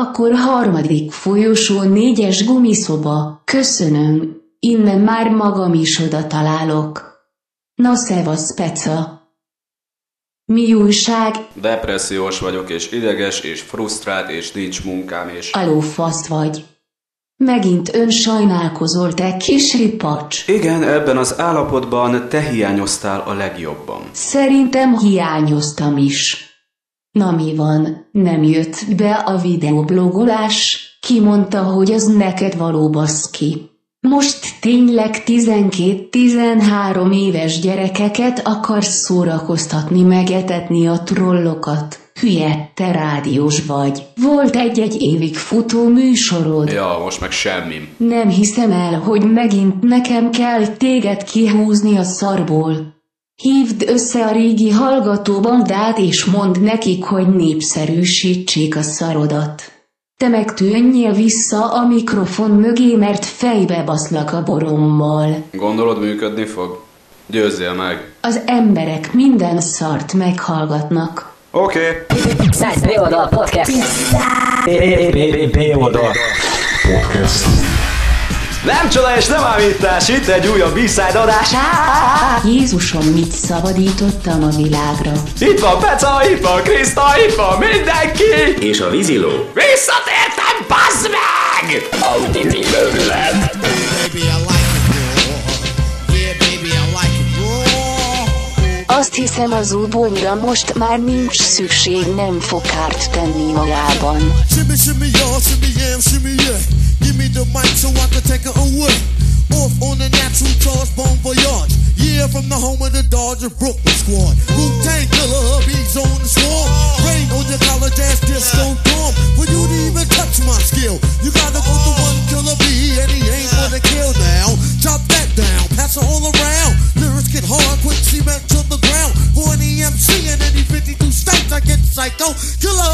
Akkor harmadik folyosó négyes gumiszoba. Köszönöm, innen már magam is oda találok. Na szevasz, Peca. Mi újság? Depressziós vagyok, és ideges, és frusztrált, és nincs munkám, és... Aló fasz vagy. Megint ön sajnálkozol, te kis ripacs. Igen, ebben az állapotban te hiányoztál a legjobban. Szerintem hiányoztam is. Na mi van, nem jött be a videoblogolás? Ki mondta, hogy az neked való baszki? Most tényleg 12-13 éves gyerekeket akarsz szórakoztatni, megetetni a trollokat? Hülye, te rádiós vagy. Volt egy-egy évig futó műsorod. Ja, most meg semmi. Nem hiszem el, hogy megint nekem kell téged kihúzni a szarból. Hívd össze a régi hallgatóbandát és mondd nekik, hogy népszerűsítsék a szarodat. Te meg tűnjél vissza a mikrofon mögé, mert fejbe baszlak a borommal. Gondolod működni fog? Győzzél meg. Az emberek minden szart meghallgatnak. Oké. Okay. Szájsz B-oldal podcast. Podcast. Nem csoda és nem ámítás, itt egy újabb B-side adás. Jézusom, mit szabadítottam a világra. Itt van Peca, itt van Kriszta, itt van mindenki! És a víziló. Visszatértem, bazd meg! Őrület. Azt hiszem az úbonyra most már nincs szükség, nem fog kárt tenni magában. Shimmy, shimmy, y'all, shimmy, yeah, shimmy, yeah. Give me the mic so I can take it away. Off on the natural charge, bon voyage. Yeah, from the home of the Dodger Brooklyn squad. Wu-Tang killer, hubby's on the swarm. Rain on your college ass disco dorm. For you to even touch my skill, you gotta go to one killer B, and he ain't gonna kill now. Chop that down, pass it all around. Lyrics get hard, quick cement to the ground. For any MC in any 52 states, I get psycho. Killer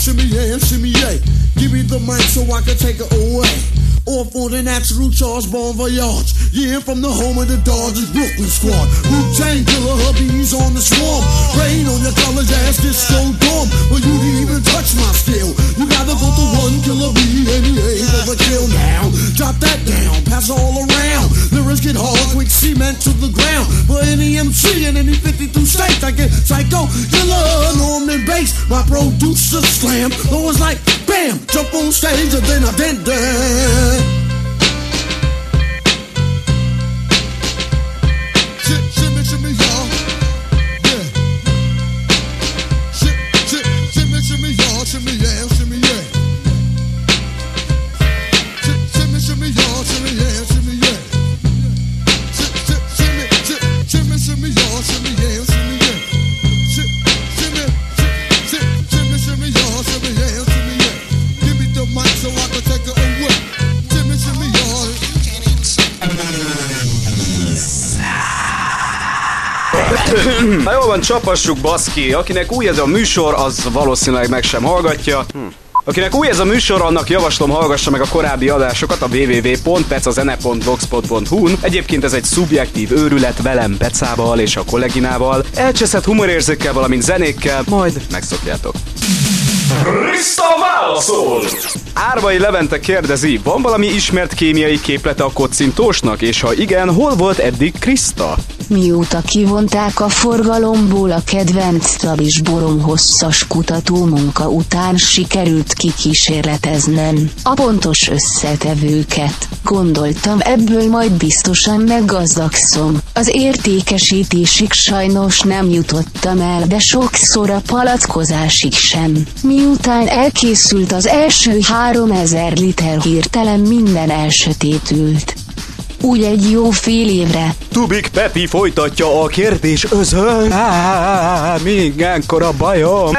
shimmy, yeah, shimmy, yeah. Give me the mic so I can take it away. Off on the natural charge, bon voyage. Yeah, from the home of the Dodgers, Brooklyn squad. Wu-Tang killer, hubbies on the swarm. Rain on your college ass, disco dorm. But you didn't even touch my skill. You gotta go to one killer B, ain't ever kill now. Drop that down, pass all around. Lyrics get hard, quick cement to the ground. But any MC in any 52 states, I get psycho killer, Norman Bass. My producer slam. Though it's like bam, jump on stage and then I did that. Van, csapassuk baszki. Akinek új ez a műsor, az valószínűleg meg sem hallgatja. Akinek új ez a műsor, annak javaslom hallgassa meg a korábbi adásokat a www.pecazene.blogspot.hu-n. Egyébként ez egy szubjektív őrület velem, Pecával és a kolleginával. Elcseszett humorérzékkel, valamint zenékkel, majd megszokjátok. Krista válaszol! Árvai Levente kérdezi, van valami ismert kémiai képlete a kocintósnak, és ha igen, hol volt eddig Krista? Mióta kivonták a forgalomból a kedvenc tabis borom hosszas kutató munka után sikerült kikísérleteznem a pontos összetevőket. Gondoltam ebből majd biztosan meggazdagszom. Az értékesítésig sajnos nem jutottam el, de sokszor a palackozásig sem. Miután elkészült az első 3000 liter hirtelen minden elsötétült. Úgy egy jó fél évre. Tubik Pepi folytatja a kérdés özön. Mindenkor a bajom.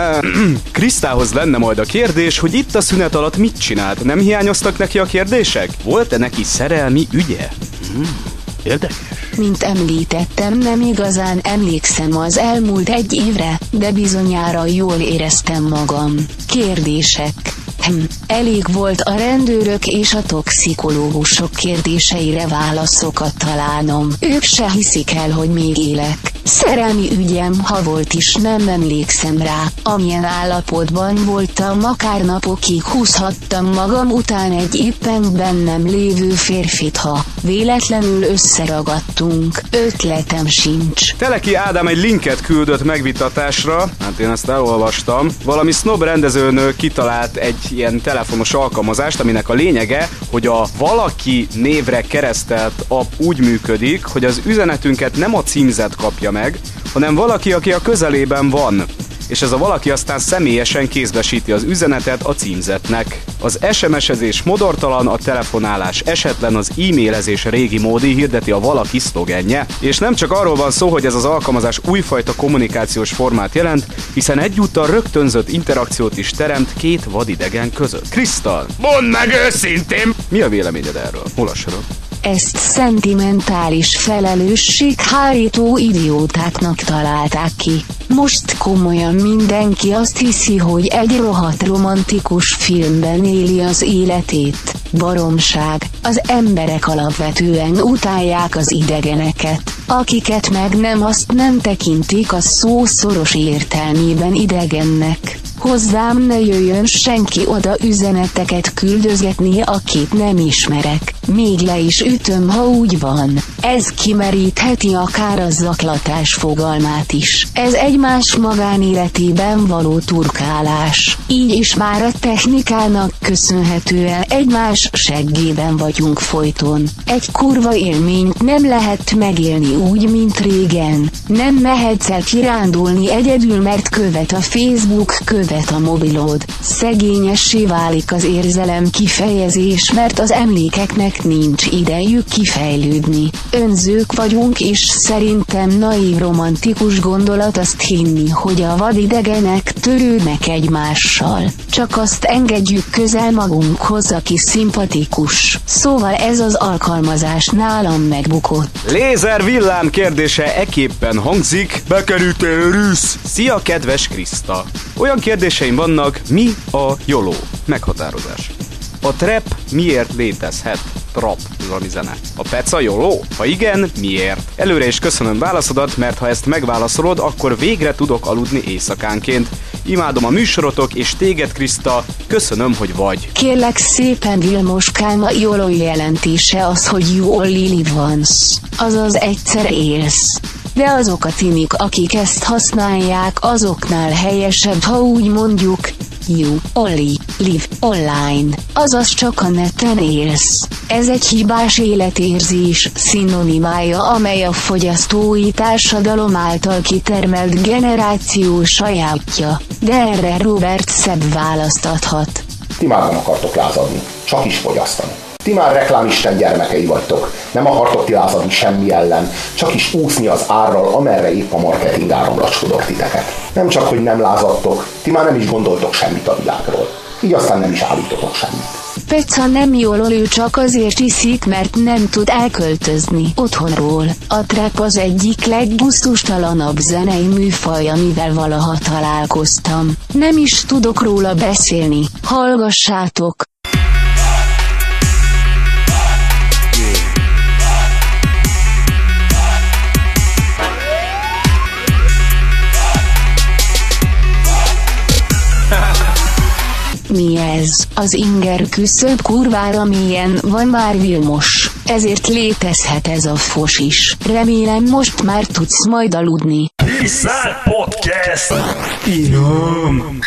Krisztához lenne majd a kérdés, hogy itt a szünet alatt mit csinált. Nem hiányoztak neki a kérdések? Volt-e neki szerelmi ügye? Hmm, érdekes. Mint említettem, nem igazán emlékszem az elmúlt egy évre, de bizonyára jól éreztem magam. Kérdések. Elég volt a rendőrök és a toxikológusok kérdéseire válaszokat találnom. Ők se hiszik el, hogy még élek. Szerelmi ügyem, ha volt is, nem emlékszem rá. Amilyen állapotban voltam, akár napokig húzhattam magam után egy éppen bennem lévő férfit, ha véletlenül összeragadtunk. Ötletem sincs. Teleki Ádám egy linket küldött megvitatásra, hát én ezt elolvastam. Valami snob rendezőnő kitalált egy ilyen telefonos alkalmazást, aminek a lényege, hogy a valaki névre keresztelt app úgy működik, hogy az üzenetünket nem a címzet kapja meg, hanem valaki, aki a közelében van és ez a valaki aztán személyesen kézbesíti az üzenetet a címzetnek. Az SMS-ezés modortalan, a telefonálás esetlen, az e-mailezés régi módi hirdeti a valaki szlogenje. És nem csak arról van szó, hogy ez az alkalmazás újfajta kommunikációs formát jelent, hiszen egyúttal rögtönzött interakciót is teremt két vadidegen között. Krisztal, Mondd meg őszintén! mi a véleményed erről? Olvassanak. Ezt szentimentális felelősséghárító idiótáknak találták ki. Most komolyan mindenki azt hiszi, hogy egy rohadt romantikus filmben éli az életét. Baromság, az emberek alapvetően utálják az idegeneket, akiket meg nem azt nem tekintik a szó szoros értelmében idegennek. Hozzám ne jöjjön senki oda üzeneteket küldözgetni, akit nem ismerek. Még le is ütöm, ha úgy van. Ez kimerítheti akár a zaklatás fogalmát is. Ez egymás magánéletében való turkálás. Így is már a technikának köszönhetően egymás seggében vagyunk folyton. Egy kurva élményt nem lehet megélni úgy, mint régen. Nem mehetsz el kirándulni egyedül, mert követ a Facebook, követ a mobilod. Szegényessé válik az érzelem kifejezés, mert az emlékeknek nincs idejük kifejlődni. Önzők vagyunk és szerintem naív romantikus gondolat azt hinni, hogy a vadidegenek törődnek egymással. Csak azt engedjük közel magunkhoz, aki szimpatikus. Szóval ez az alkalmazás nálam megbukott. Lézer villám kérdése eképpen hangzik. Bekerültél rűsz! Szia, kedves Kriszta! Olyan kérdéseim vannak, mi a YOLO? Meghatározás. A trap miért létezhet? Trap, ez valami zene. A peca YOLO? Ha igen, miért? Előre is köszönöm válaszodat, mert ha ezt megválaszolod, akkor végre tudok aludni éjszakánként. Imádom a műsorotok, és téged, Kriszta, köszönöm, hogy vagy. Kérlek szépen Vilmoskám, a jelentése az, hogy you only live once. Azaz egyszer élsz. De azok a tinik, akik ezt használják, azoknál helyesebb, ha úgy mondjuk, you only live online, azaz csak a neten élsz. Ez egy hibás életérzés szinonimája, amely a fogyasztói társadalom által kitermelt generáció sajátja. De erre Robert szebb választ adhat. Ti már nem akartok lázadni, csak is fogyasztani. Ti már reklámisten gyermekei vagytok, nem akartok ti lázadni semmi ellen, csak is úszni az árral, amerre épp a marketing áramlat sodor titeket. Nem csak, hogy nem lázadtok, ti már nem is gondoltok semmit a világról. Így aztán nem is állítotok semmit. Peca nem jól ő csak azért iszik, mert nem tud elköltözni otthonról. A trap az egyik leggusztustalanabb zenei műfaj, amivel valaha találkoztam. Nem is tudok róla beszélni. Hallgassátok! Mi ez? Az inger küszöb kurvára milyen van már Vilmos. ezért létezhet ez a fos is. Remélem most már tudsz majd aludni. Iszár Podcast. Inom.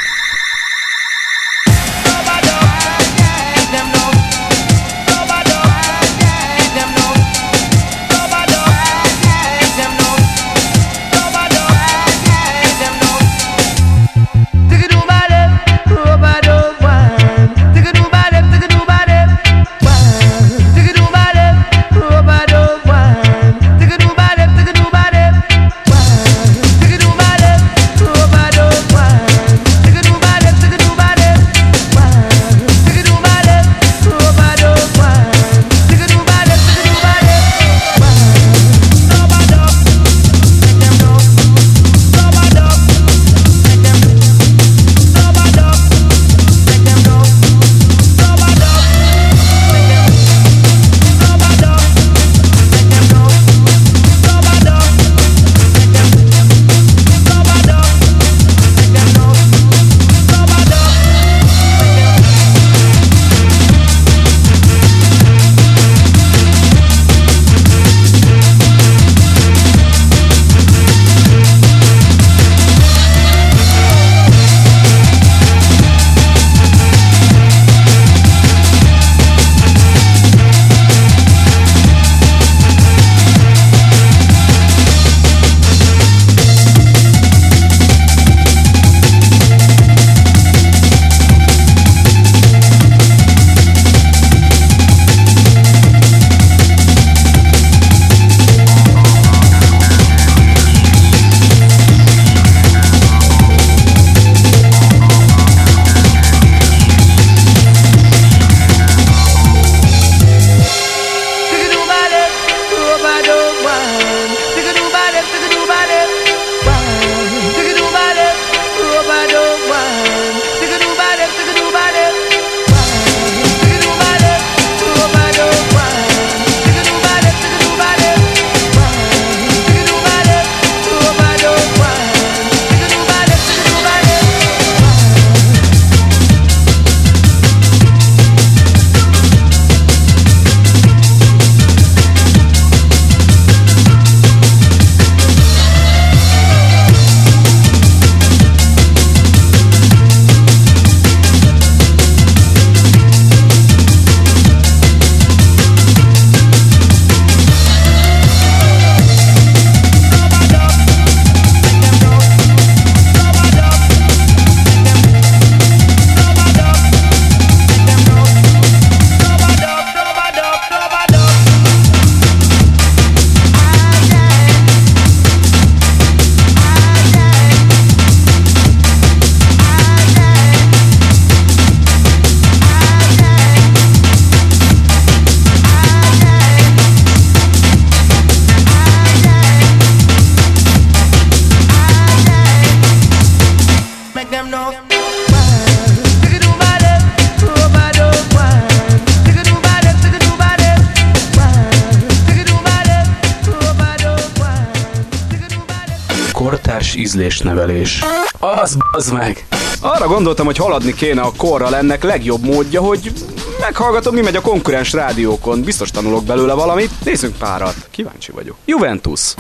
Ízlésnevelés. Az az meg. Arra gondoltam, hogy haladni kéne a korral ennek legjobb módja, hogy meghallgatom, mi megy a konkurens rádiókon. Biztos tanulok belőle valamit. Nézzünk párat. Kíváncsi vagyok. Juventus.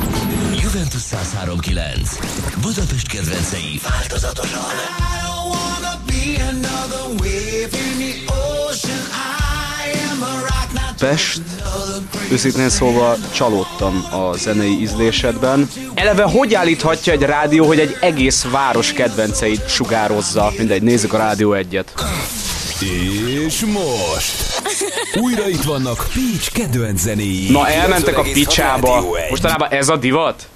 Juventus 103.9 Budapest kedvencei változatosan Pest, őszintén szólva csalódtam a zenei ízlésedben. Eleve hogy állíthatja egy rádió, hogy egy egész város kedvenceit sugározza? Mindegy, nézzük a rádió egyet. És most újra itt vannak Peach kedvenc zenéi. Na elmentek a picsába. Mostanában ez a divat?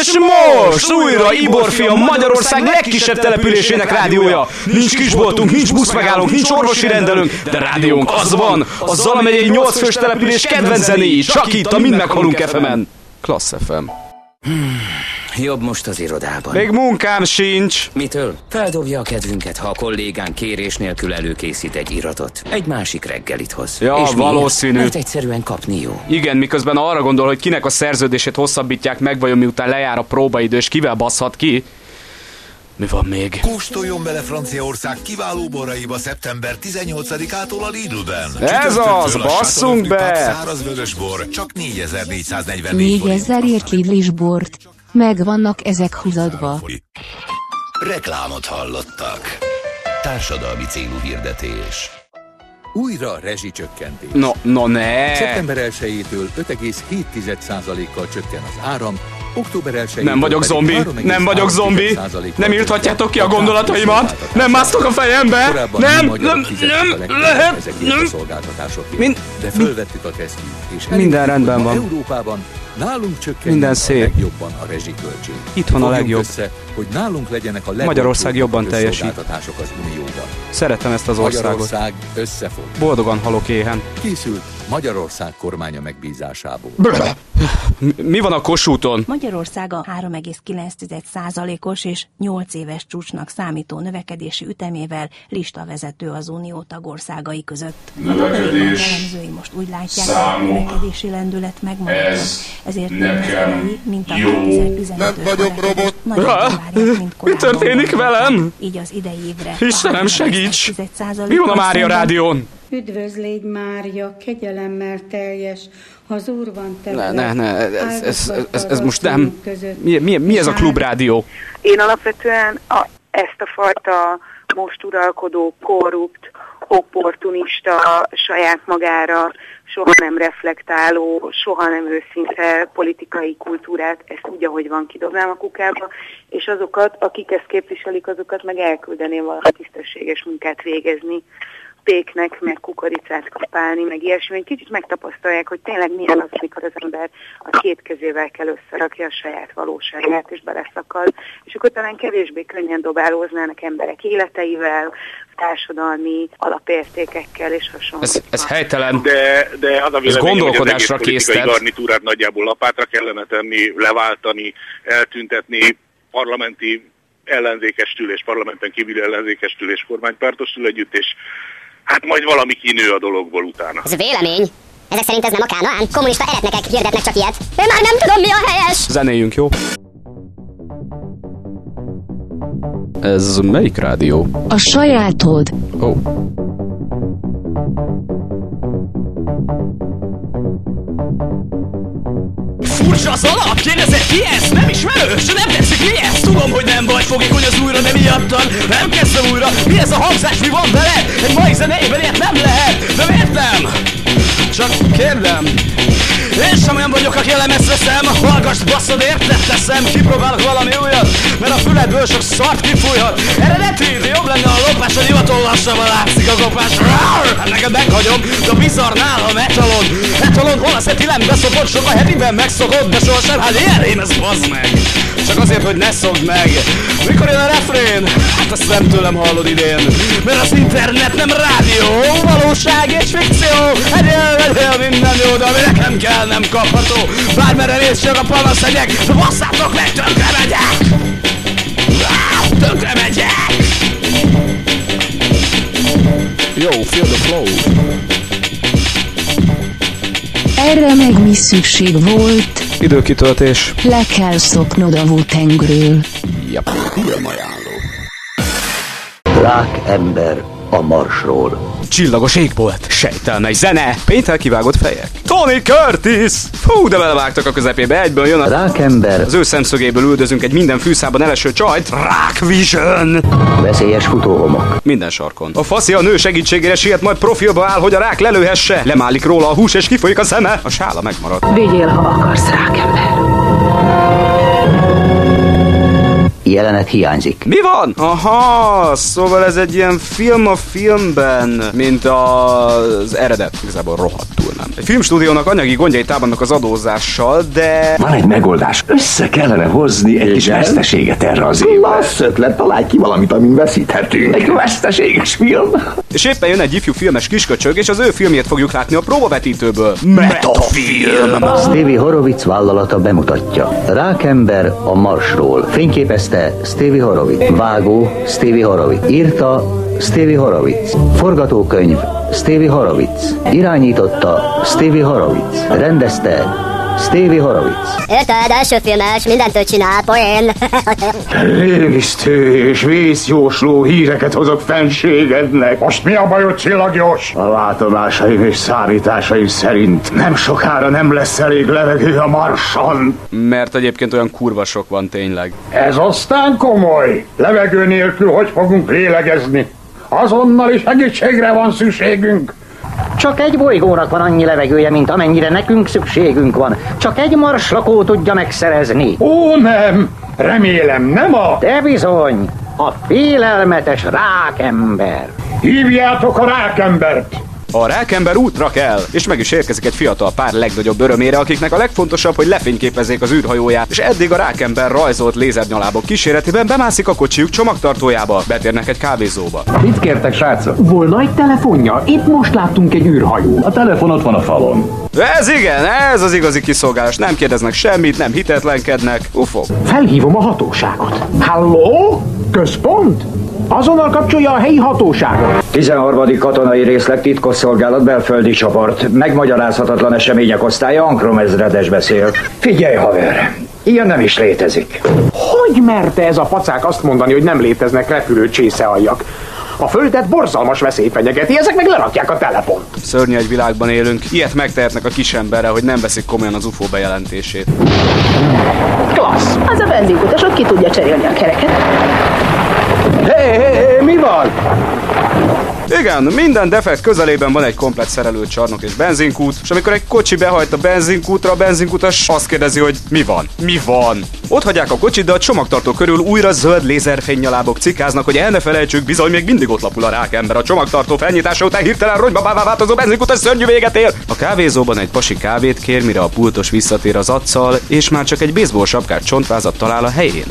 És most újra Iborfia Magyarország legkisebb településének rádiója. Nincs kisboltunk, nincs buszmegállónk, nincs orvosi rendelőnk, de rádiónk az van. A Zala megyei 8 fős település kedvenc zenéi. Csak itt a Mind meghalunk FM-en. Klassz FM. Jobb most az irodában. Még munkám sincs. Mitől? Feldobja a kedvünket, ha a kollégán kérés nélkül előkészít egy iratot. Egy másik reggelit hoz. Ja, És miért? valószínű. Mert egyszerűen kapni jó. Igen, miközben arra gondol, hogy kinek a szerződését hosszabbítják meg, vajon miután lejár a próbaidő, és kivel baszhat ki. Mi van még? Kóstoljon bele Franciaország kiváló boraiba szeptember 18-ától a Lidlben. Ez az, basszunk be! Száraz vörös bor, csak 4444 Négyezerért Lidlis bort. Megvannak ezek húzadva. Reklámot hallottak. Társadalmi célú hirdetés. Újra rezsicsökkentés. No, no ne! Szeptember 1-től 5,7%-kal csökken az áram, október 1 Nem vagyok zombi, nem vagyok zombi. Nem írthatjátok ki a gondolataimat. Nem másztok a fejembe. Nem, nem, nem, lehet, nem. szolgáltatásokért. Min- de fölvettük a kesztyűt, és Minden rendben van. Európában nálunk csökken Minden a szép. legjobban a rezsiköltség. Itt van a legjobb. Össze, hogy nálunk legyenek a legolcsóbb Magyarország jobban teljesít. az Unióban. Szeretem ezt az országot. Magyarország összefog. Boldogan halok éhen. Készült Magyarország kormánya megbízásából. Mi- Mi van a Kossuthon? Magyarország a 3,9%-os és 8 éves csúcsnak számító növekedési ütemével listavezető az unió tagországai között. A Növekedés, tagállamok elemzői most úgy látják, hogy a számok, növekedési lendület megmaradjon, ez ezért nekem nemzetei, mint a jó. 2015-ös Nem vagyok robot. Nagyobb Ah, várják, mint mi történik korábban velem? Így az idei évre. Istenem, segíts! 3,1%-kal Mi van a Mária rádión? Üdvözlégy Mária, kegyelemmel teljes, az Úr van te Ne, ne, ne, ez, ez, ez, ez, ez most nem. Mi, mi, mi ez a klubrádió? Én alapvetően a, ezt a fajta most uralkodó, korrupt, opportunista, saját magára soha nem reflektáló, soha nem őszinte politikai kultúrát, ezt úgy, ahogy van, kidobnám a kukába, és azokat, akik ezt képviselik, azokat meg elküldeném valami tisztességes munkát végezni péknek, meg kukoricát kapálni, meg ilyesmi, egy kicsit megtapasztalják, hogy tényleg milyen az, amikor az ember a két kezével kell összerakja a saját valóságát, és beleszakad, és akkor talán kevésbé könnyen dobálóznának emberek életeivel, társadalmi alapértékekkel és hasonló. Ez, ez helytelen. De, de az a Ez véleményem, hogy az egész gondolkodásra garnitúrát nagyjából lapátra kellene tenni, leváltani, eltüntetni parlamenti ellenzékestül és parlamenten kívüli ellenzékestül és kormánypártostól együtt, és hát majd valami kinő a dologból utána. Ez vélemény. Ezek szerint ez nem a kánoán. Kommunista eretnekek hirdetnek csak ilyet. Én már nem tudom, mi a helyes. Zenéljünk, jó? Ez melyik rádió? A sajátod. Ó. Oh. Furcsa az alap, kérdezett ki ez? Nem ismerős, nem tetszik mi ez? Tudom, hogy nem vagy fogékony az újra, de miattan nem kezdtem újra Mi ez a hangzás, mi van veled? Egy mai zenében ilyet nem lehet, de miért nem? Csak kérdem én sem olyan vagyok, aki a lemezt veszem. Hallgass, basszod, érted teszem. Kipróbálok valami újat Mert a füledből sok szart kifújhat. Eredeti, de jobb lenne a lopás A hivatal lassabban látszik a kopás. Rar! Hát neked meghagyom, de bizarr nála metalon Etalon, hol a szeti nem beszokott Sok a hetiben megszokott, de sohasem. Hát ilyen rém ez bazd meg Csak azért, hogy ne szokd meg Mikor jön a refrén? Hát azt nem tőlem hallod idén Mert az internet nem rádió Valóság és fikció Egyél, egyél, minden jó, de ami nekem kell nem kapható Bármerre néz csak a panasz egyek basszátok meg, tönkre megyek Tönkre megyek Yo, feel the flow. Erre meg mi szükség volt? Időkitöltés. Le kell szoknod a Wu-Tangről. Yep. Rák ember a Marsról. Csillagos égbolt, sejtelmei zene, péntel kivágott fejek. Tony Curtis! Fú, de belevágtak a közepébe, egyből jön a... Rákember. Az ő szemszögéből üldözünk egy minden fűszában eleső csajt, Rock Vision! Veszélyes futóhomok. Minden sarkon. A faszi a nő segítségére siet, majd profilba áll, hogy a rák lelőhesse. Lemálik róla a hús és kifolyik a szeme. A sála megmarad. Vigyél, ha akarsz, rákember. Jelenet hiányzik. Mi van? Aha, szóval ez egy ilyen film a filmben, mint az eredet. Igazából rohadtul nem. Egy filmstúdiónak anyagi gondjai támadnak az adózással, de... Van egy megoldás. Össze kellene hozni egy kis veszteséget erre az évre. Lass ötlet, találj ki valamit, amin veszíthetünk. Egy veszteséges film. És éppen jön egy ifjú filmes kisköcsög, és az ő filmjét fogjuk látni a próbavetítőből. Metafilm! Stevie Horowitz vállalata bemutatja. Rákember a Marsról. Fényképezte Stevie Horowitz. Vágó Stevie Horowitz. Írta Stevie Horowitz. Forgatókönyv Stevie Horowitz. Irányította Stevie Horowitz. Rendezte Stevie Horowitz. Érted, első filmes, mindentől csinál, poén. Rémisztő és vészjósló híreket hozok fenségednek. Most mi a bajod, csillagjós? A látomásaim és számításaim szerint nem sokára nem lesz elég levegő a marson. Mert egyébként olyan kurva sok van tényleg. Ez aztán komoly. Levegő nélkül hogy fogunk lélegezni? Azonnal is egészségre van szükségünk. Csak egy bolygónak van annyi levegője, mint amennyire nekünk szükségünk van. Csak egy marslakó tudja megszerezni. Ó, nem! Remélem, nem a... De bizony, a félelmetes rákember. Hívjátok a rákembert! A rákember útra kell, és meg is érkezik egy fiatal pár legnagyobb örömére, akiknek a legfontosabb, hogy lefényképezzék az űrhajóját, és eddig a rákember rajzolt lézernyalábok kíséretében bemászik a kocsijuk csomagtartójába, betérnek egy kávézóba. Mit kértek, srácok? Volna egy telefonja? Épp most láttunk egy űrhajót. A telefon ott van a falon. Ez igen, ez az igazi kiszolgálás. Nem kérdeznek semmit, nem hitetlenkednek. Ufo. Felhívom a hatóságot. Halló? Központ? Azonnal kapcsolja a helyi hatóságot. 13. katonai részleg titkosszolgálat belföldi csoport. Megmagyarázhatatlan események osztálya Ankrom ezredes beszél. Figyelj, haver! Ilyen nem is létezik. Hogy merte ez a pacák azt mondani, hogy nem léteznek repülő csészealjak? A földet borzalmas veszély fenyegeti, ezek meg lerakják a telefont. Szörnyű egy világban élünk. Ilyet megtehetnek a kisemberre, hogy nem veszik komolyan az UFO bejelentését. Klassz! Az a benzinkutasok ki tudja cserélni a kereket. Hé, hé, hé, mi van? Igen, minden defekt közelében van egy komplet szerelőcsarnok és benzinkút, és amikor egy kocsi behajt a benzinkútra, a benzinkutas azt kérdezi, hogy mi van? Mi van? Ott hagyják a kocsit, de a csomagtartó körül újra zöld lézerfénynyalábok cikáznak, hogy el ne felejtsük, bizony még mindig ott lapul a rákember. A csomagtartó felnyitása után hirtelen ronybabává változó benzinkutas szörnyű véget ér. A kávézóban egy pasi kávét kér, mire a pultos visszatér az accal, és már csak egy baseball sapkát csontvázat talál a helyén.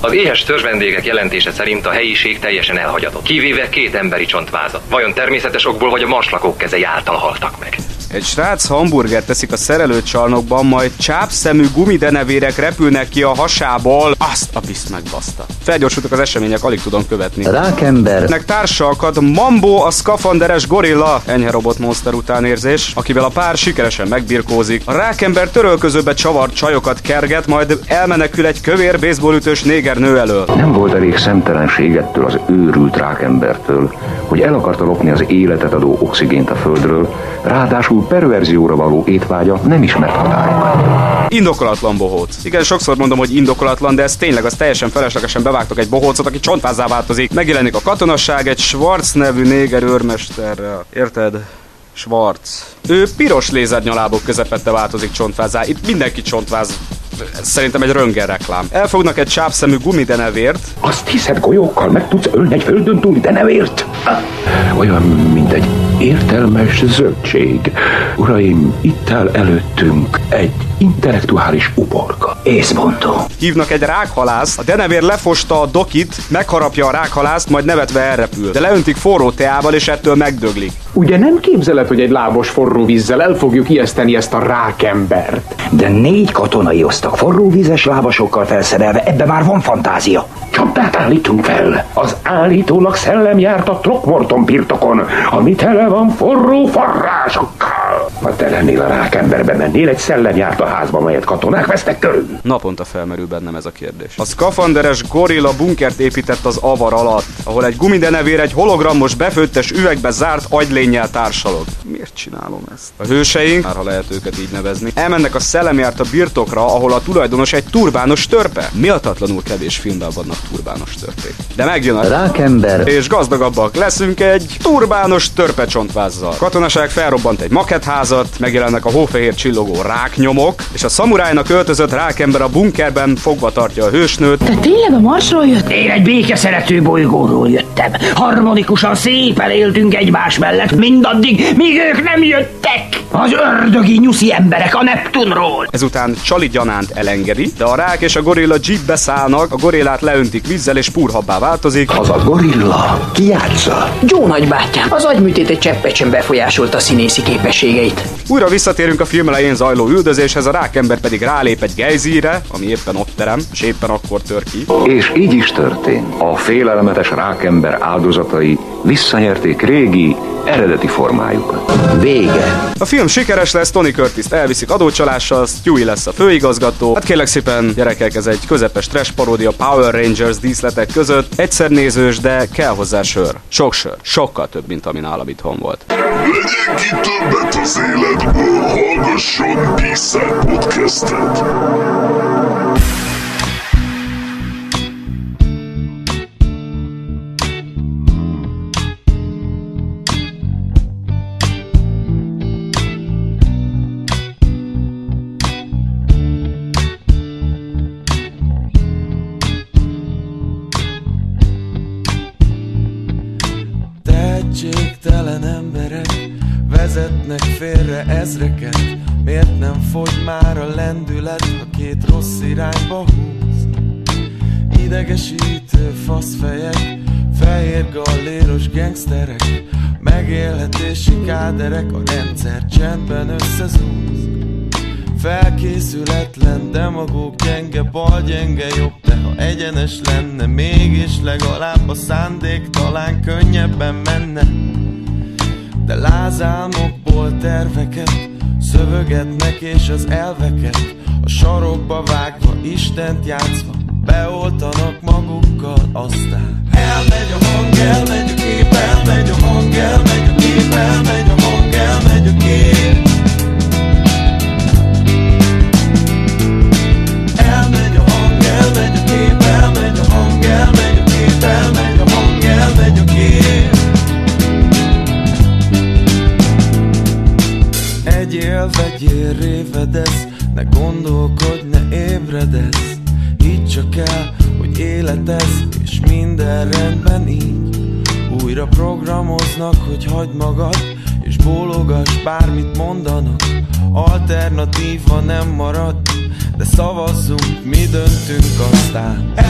Az éhes törzsvendégek jelentése szerint a helyiség teljesen elhagyatott, kivéve két emberi csontvázat. Vajon természetes okból vagy a marslakók kezei által haltak meg? Egy srác hamburger teszik a szerelőcsarnokban, majd csápszemű gumidenevérek repülnek ki a hasából. Azt a bizt megbaszta. Felgyorsultak az események, alig tudom követni. Rákember. Nek társalkat Mambo a szkafanderes gorilla, enyhe robot monster utánérzés, akivel a pár sikeresen megbirkózik. A rákember törölközőbe csavart csajokat kerget, majd elmenekül egy kövér baseballütős néger nő elől. Nem volt elég szemtelenség ettől az őrült rákembertől, hogy el akarta lopni az életet adó oxigént a földről, ráadásul perverzióra való étvágya nem ismert határok. Indokolatlan bohóc. Igen, sokszor mondom, hogy indokolatlan, de ez tényleg az teljesen feleslegesen bevágtak egy bohócot, aki csontvázzá változik. Megjelenik a katonasság egy Schwarz nevű néger őrmesterrel. Érted? Schwarz. Ő piros lézernyalábok közepette változik csontvázzá. Itt mindenki csontváz. Szerintem egy röntgen reklám. Elfognak egy csápszemű gumidenevért. Azt hiszed, golyókkal meg tudsz ölni egy földön túli denevért? Olyan, mint egy értelmes zöldség. Uraim, itt áll előttünk egy intellektuális uborka. Észbontó. Hívnak egy rákhalász, a denevér lefosta a dokit, megharapja a rákhalászt, majd nevetve elrepül. De leöntik forró teával, és ettől megdöglik. Ugye nem képzeled, hogy egy lábos forró vízzel el fogjuk ijeszteni ezt a rákembert? De négy katonai osztak forró vízes lábasokkal felszerelve, ebbe már van fantázia. Csapdát állítunk fel. Az állítólag szellem járt a Throckmorton birtokon, ami tele van forró forrásokkal. Ha te lennél a rákemberbe mennél, egy szellem járt a házba, melyet katonák vesztek körül. Naponta felmerül bennem ez a kérdés. A szkafanderes gorilla bunkert épített az avar alatt, ahol egy gumidenevér egy hologramos befőttes üvegbe zárt agylénnyel társalog. Miért csinálom ezt? A hőseink, már ha lehet őket így nevezni, elmennek a szellemjárt a birtokra, ahol a tulajdonos egy turbános törpe. Miatatlanul kevés filmben vannak turbános törpék. De megjön a rákember, és gazdagabbak leszünk egy turbános törpe csontvázzal. Katonaság felrobbant egy maketházat, megjelennek a hófehér csillogó ráknyomok, és a szamurájnak öltözött rákember a bunkerben fogva tartja a hősnőt. Te tényleg a Marsról jött? Én egy békeszerető bolygóról jöttem. Harmonikusan szépen éltünk egymás mellett, mindaddig, míg ők nem jöttek. Az ördögi nyuszi emberek a Neptunról. Ezután Csali gyanánt elengedi, de a rák és a gorilla jeepbe szállnak, a gorillát leöntik vízzel és púrhabbá változik. Az a gorilla ki játsza? Joe nagybátyám. Az agyműtét egy cseppet sem befolyásolta a színészi képességeit. Újra visszatérünk a film elején zajló üldözéshez, a rákember pedig rálép egy gejzíre, ami éppen ott terem, és éppen akkor tör ki. És így is történt. A félelmetes rákember áldozatai visszanyerték régi, eredeti formájukat. Vége. A film sikeres lesz, Tony Curtis elviszik adócsalással, Stewie lesz a főigazgató. Hát kérlek szépen, gyerekek, ez egy közepes trash paródia Power Rangers díszletek között. Egyszer nézős, de kell hozzá sör. Sok sör. Sokkal több, mint ami nálam itthon volt. Legyen ki többet az életből, hallgasson Peace podcastet. Vezetnek félre ezreket. Miért nem fogy már a lendület, ha két rossz irányba húz? Idegesítő faszfejek, fehér galléros gangsterek Megélhetési káderek, a rendszer csendben összezúz. Felkészületlen, demagóg, gyenge, bal gyenge, jobb De ha egyenes lenne, mégis legalább a szándék talán könnyebben menne De lázálmokból terveket szövögetnek és az elveket A sarokba vágva, Istent játszva Beoltanak magukkal, aztán. Elmegy a hang, elmegy a kép, elmegy a hang, elmegy a kép, Yeah.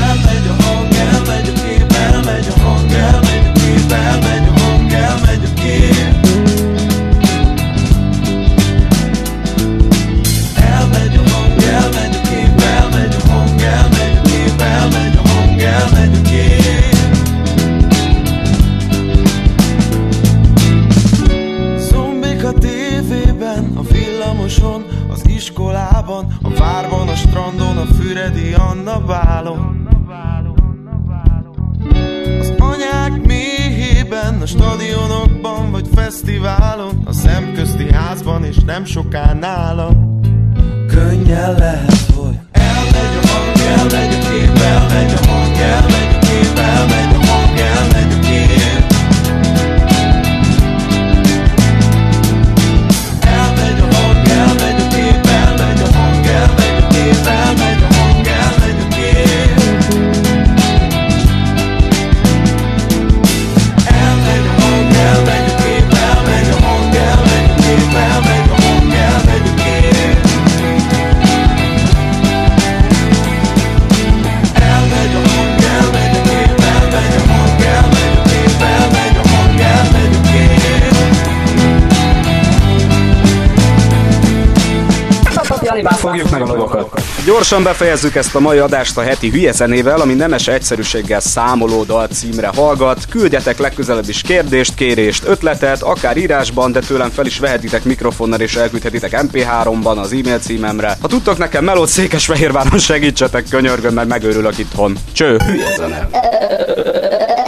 Iskolában, a várban, a strandon, a Füredi Anna bálon. Az anyák méhében, a stadionokban vagy fesztiválon A szemközti házban és nem soká nálam. Könnyen lehet, hogy Elmegy a hang, elmegy a kép, elmegy a hang, elmegy Fogjuk meg a logokat. Gyorsan befejezzük ezt a mai adást a heti hülye zenével, ami nemes egyszerűséggel számoló dal címre hallgat. Küldjetek legközelebb is kérdést, kérést, ötletet, akár írásban, de tőlem fel is vehetitek mikrofonnal és elküldhetitek MP3-ban az e-mail címemre. Ha tudtok nekem melót Székesfehérváron segítsetek, könyörgöm, mert megőrülök itthon. Cső, hülye zene.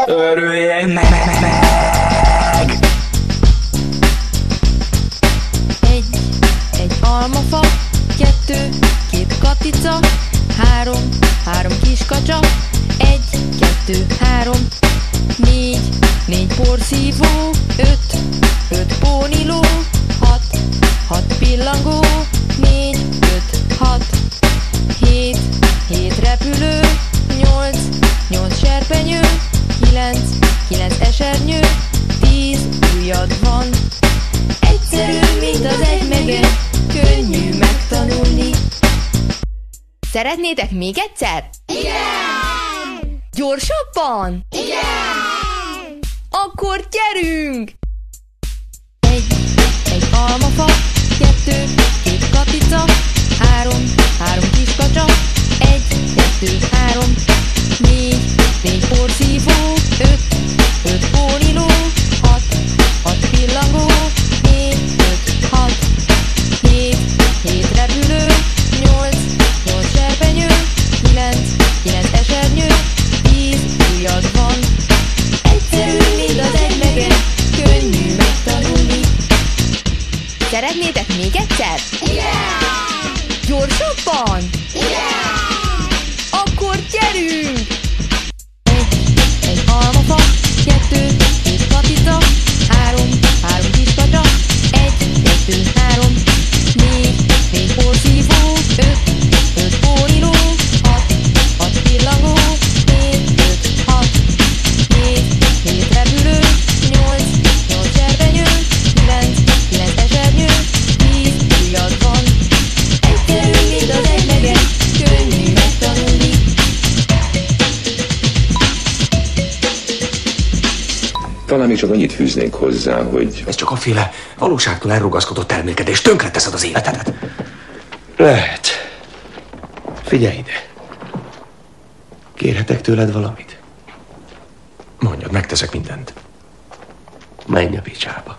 Örüljek meg! Egy, egy almafa, kettő, két katica, három, három kiskacsa, egy, kettő, három, négy, négy porszívó, öt, öt póniló, hat, hat pillangó, négy, öt, hat, hét, hét repülő, nyolc, nyolc serpenyő, kilenc, kilenc esernyő, tíz ujjad van, Egyszerű, mint az egy meg Szeretnétek még egyszer? Igen! Gyorsabban? Igen! Akkor gyerünk! Egy, egy almafa, kettő, két katica, három, három kis kacsa, egy, kettő, három, négy, négy porszívó, öt, öt pólinó, hat, hat pillangó, hét, öt, hat, hét, hét repülő, újad van. Egyszerű, igaz, egy megen, könnyű megtanulni. Szeretnétek még egyszer? Igen! Yeah! Gyorsabban! hozzá, hogy... Ez csak a féle valóságtól elrugaszkodott elmélkedés. Tönkre teszed az életedet. Lehet. Figyelj ide. Kérhetek tőled valamit? Mondjad, megteszek mindent. Menj a picsába.